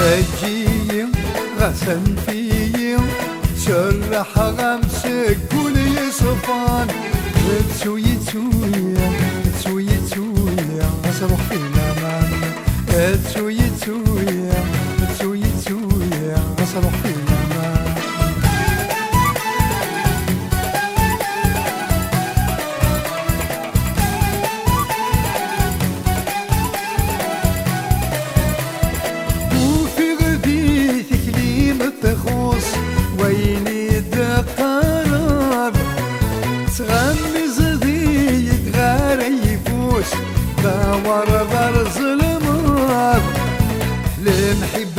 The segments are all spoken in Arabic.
أجي غسن في شرح غمسك كل يصفان تسوي تسويا تسوي تسويا اصرخ في الامان تسوي تسويا تسوي تسويا اصرخ في الامان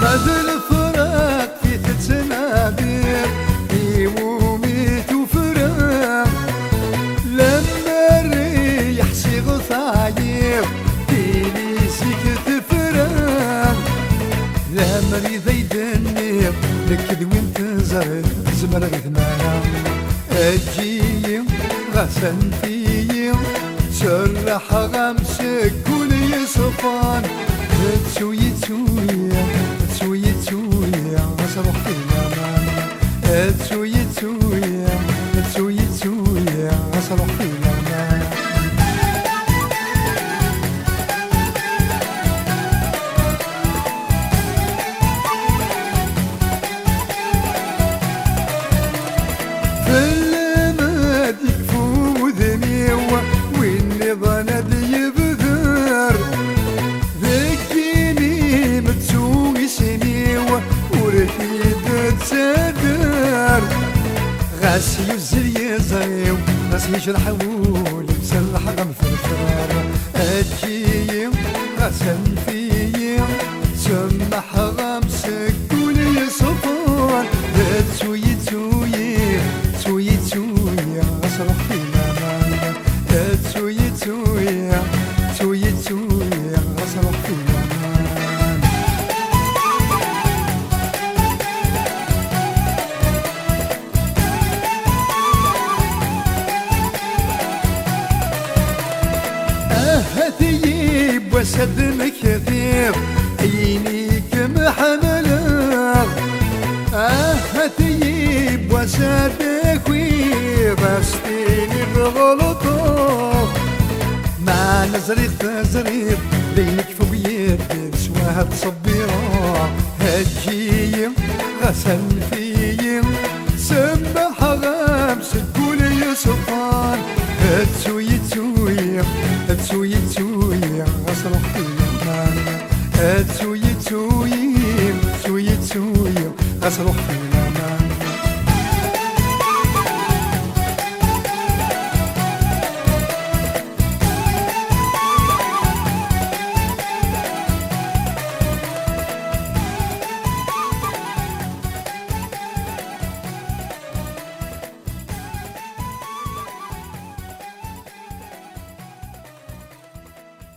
ماذا الفراق في تتنادر يوميت وفراق لما الريح صيغ ثاير فيني سكت فراق لا مريض يدنير لك وين تزر زمر غثمانا أجي غسن في شرح غمسك كل يصفان تسوي تسوي تسويا اصرخ في الامان غاس يزر يزريو غاس يجرح وول مسلح غم فرفر أجي غسن في وسد كثير عينيك محملة أهتيب وسد كوير بستيني بغلطه ما نزريق تزريق بينك فوق يدك سواها تصبيرا هجي غسل في سبح غمس كل يصفان تسوي تسوي تسوي تسوي. توی توییم توی تویم. از روح